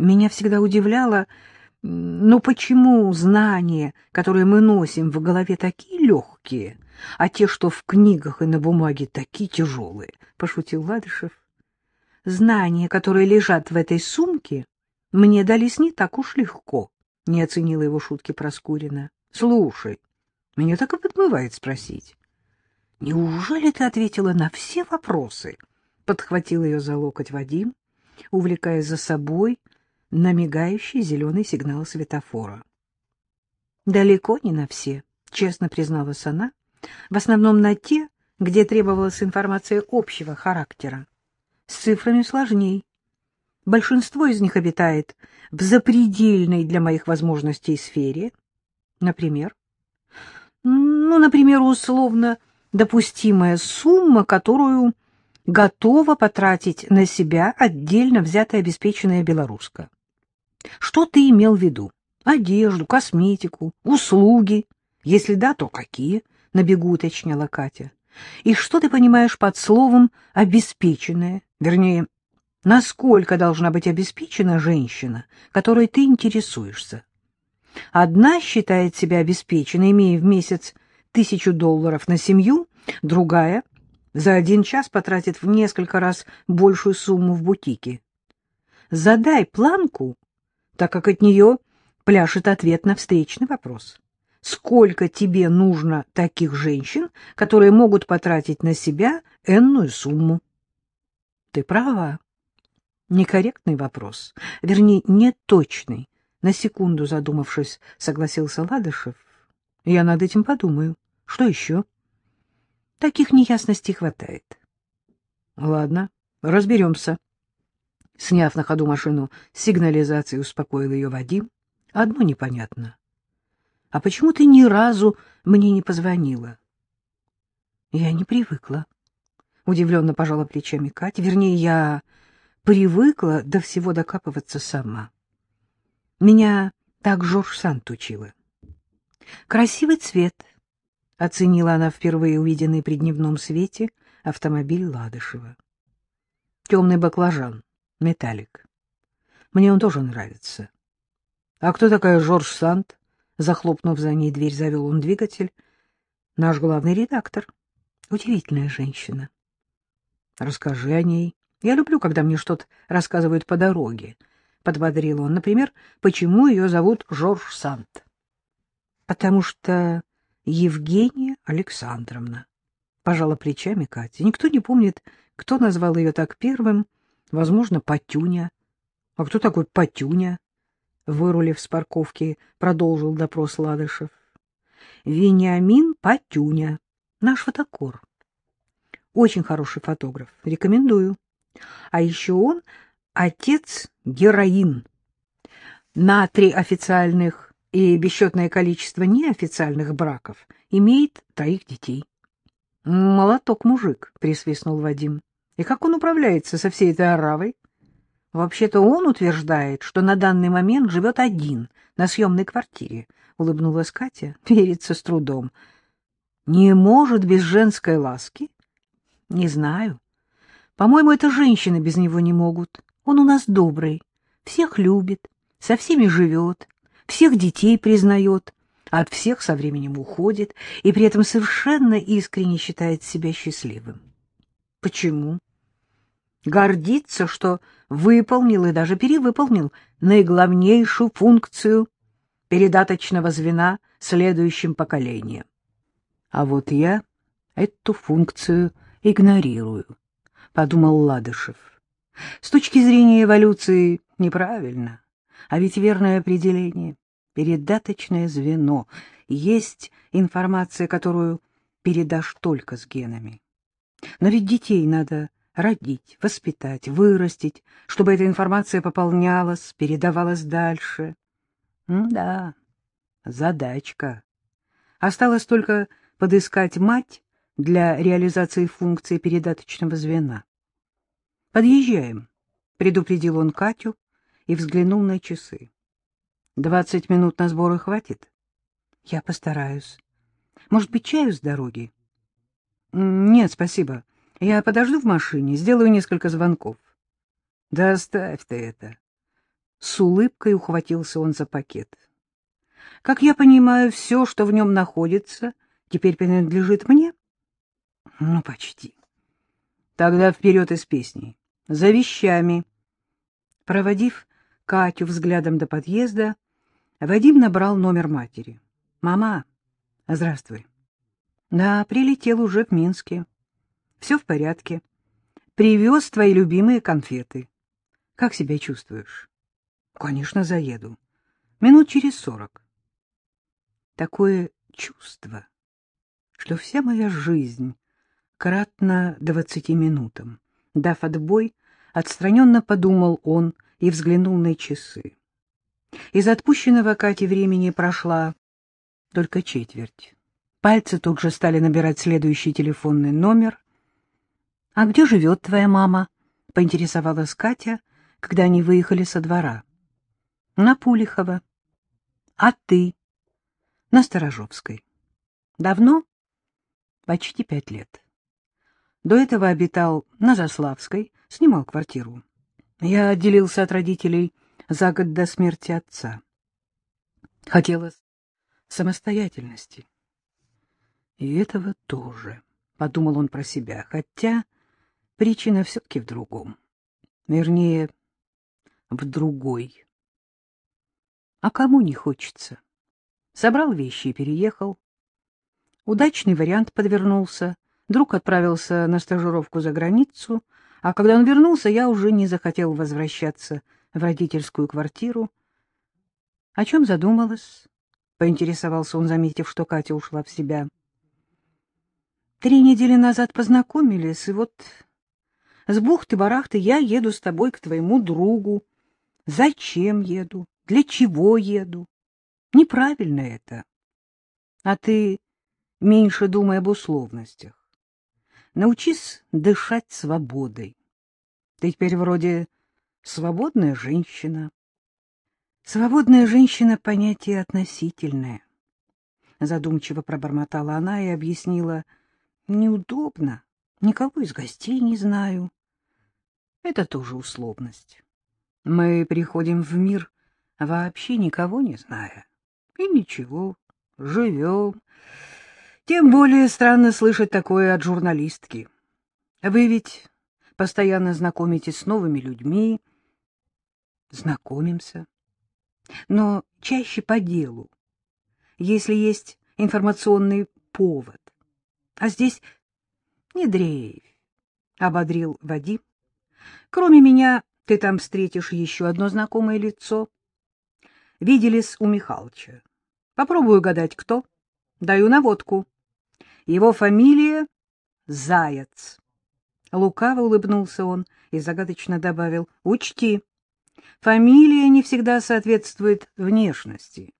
Меня всегда удивляло, ну почему знания, которые мы носим в голове, такие легкие, а те, что в книгах и на бумаге, такие тяжелые? — пошутил Ладышев. Знания, которые лежат в этой сумке, мне дались не так уж легко, — не оценила его шутки Проскурина. — Слушай, меня так и подмывает спросить. — Неужели ты ответила на все вопросы? — подхватил ее за локоть Вадим, увлекая за собой на мигающий зеленый сигнал светофора. — Далеко не на все, — честно призналась она, — в основном на те, где требовалась информация общего характера. С цифрами сложней. Большинство из них обитает в запредельной для моих возможностей сфере. Например? Ну, например, условно допустимая сумма, которую готова потратить на себя отдельно взятая обеспеченная белоруска. Что ты имел в виду? Одежду, косметику, услуги? Если да, то какие? На бегу уточняла Катя. И что ты понимаешь под словом «обеспеченная»? Вернее, насколько должна быть обеспечена женщина, которой ты интересуешься? Одна считает себя обеспеченной, имея в месяц тысячу долларов на семью, другая за один час потратит в несколько раз большую сумму в бутике. Задай планку, так как от нее пляшет ответ на встречный вопрос. Сколько тебе нужно таких женщин, которые могут потратить на себя энную сумму? Ты права. Некорректный вопрос, вернее, неточный. На секунду задумавшись, согласился Ладышев. Я над этим подумаю. Что еще? Таких неясностей хватает. Ладно, разберемся. Сняв на ходу машину сигнализации, успокоил ее Вадим. Одно непонятно. А почему ты ни разу мне не позвонила? Я не привыкла. Удивленно пожала плечами Катя. Вернее, я привыкла до всего докапываться сама. Меня так Жорж Сант учила. Красивый цвет, оценила она впервые увиденный при дневном свете автомобиль Ладышева. Темный баклажан, металлик. Мне он тоже нравится. А кто такая Жорж Сант? Захлопнув за ней дверь, завел он двигатель. Наш главный редактор. Удивительная женщина. Расскажи о ней. Я люблю, когда мне что-то рассказывают по дороге. — подбодрил он. — Например, почему ее зовут Жорж Сант? — Потому что Евгения Александровна. Пожала плечами Катя. Никто не помнит, кто назвал ее так первым. Возможно, Патюня. — А кто такой Патюня? Вырулив с парковки, продолжил допрос Ладышев. — Вениамин Патюня, наш фотокор. Очень хороший фотограф. Рекомендую. А еще он отец героин. На три официальных и бесчетное количество неофициальных браков имеет троих детей. — Молоток мужик, — присвистнул Вадим. — И как он управляется со всей этой оравой? Вообще-то он утверждает, что на данный момент живет один на съемной квартире, — улыбнулась Катя, верится с трудом. — Не может без женской ласки? — Не знаю. По-моему, это женщины без него не могут. Он у нас добрый, всех любит, со всеми живет, всех детей признает, от всех со временем уходит и при этом совершенно искренне считает себя счастливым. Почему? Гордится, что выполнил и даже перевыполнил наиглавнейшую функцию передаточного звена следующим поколениям. А вот я эту функцию игнорирую, — подумал Ладышев. С точки зрения эволюции неправильно, а ведь верное определение — передаточное звено. Есть информация, которую передашь только с генами. Но ведь детей надо родить, воспитать, вырастить, чтобы эта информация пополнялась, передавалась дальше. М да, задачка. Осталось только подыскать мать для реализации функции передаточного звена. Подъезжаем, — предупредил он Катю и взглянул на часы. — Двадцать минут на сборы хватит? — Я постараюсь. Может быть, чаю с дороги? — Нет, спасибо. Я подожду в машине, сделаю несколько звонков. — Да оставь ты это. С улыбкой ухватился он за пакет. — Как я понимаю, все, что в нем находится, теперь принадлежит мне? — Ну, почти. — Тогда вперед из песни. За вещами. Проводив Катю взглядом до подъезда, Вадим набрал номер матери. — Мама, здравствуй. — Да, прилетел уже в Минске. Все в порядке. Привез твои любимые конфеты. Как себя чувствуешь? — Конечно, заеду. Минут через сорок. Такое чувство, что вся моя жизнь кратна двадцати минутам. Дав отбой, отстраненно подумал он и взглянул на часы. Из отпущенного Кате времени прошла только четверть. Пальцы тут же стали набирать следующий телефонный номер. — А где живет твоя мама? — поинтересовалась Катя, когда они выехали со двора. — На Пулихова. — А ты? — На Сторожовской. — Давно? — Почти пять лет. До этого обитал на Заславской, снимал квартиру. Я отделился от родителей за год до смерти отца. Хотелось самостоятельности. И этого тоже, — подумал он про себя, хотя причина все-таки в другом. Вернее, в другой. А кому не хочется? Собрал вещи и переехал. Удачный вариант подвернулся. Друг отправился на стажировку за границу, а когда он вернулся, я уже не захотел возвращаться в родительскую квартиру. — О чем задумалась? — поинтересовался он, заметив, что Катя ушла в себя. — Три недели назад познакомились, и вот с бухты-барахты я еду с тобой к твоему другу. Зачем еду? Для чего еду? Неправильно это. А ты меньше думай об условностях. Научись дышать свободой. Ты теперь вроде свободная женщина. Свободная женщина — понятие относительное. Задумчиво пробормотала она и объяснила. Неудобно. Никого из гостей не знаю. Это тоже условность. Мы приходим в мир, вообще никого не зная. И ничего, живем. Тем более странно слышать такое от журналистки. Вы ведь постоянно знакомитесь с новыми людьми. Знакомимся. Но чаще по делу, если есть информационный повод. А здесь не дрейф, — ободрил Вадим. Кроме меня ты там встретишь еще одно знакомое лицо. Виделись у Михалыча. Попробую угадать, кто. Даю наводку. Его фамилия Заяц. Лукаво улыбнулся он и загадочно добавил, учти, фамилия не всегда соответствует внешности.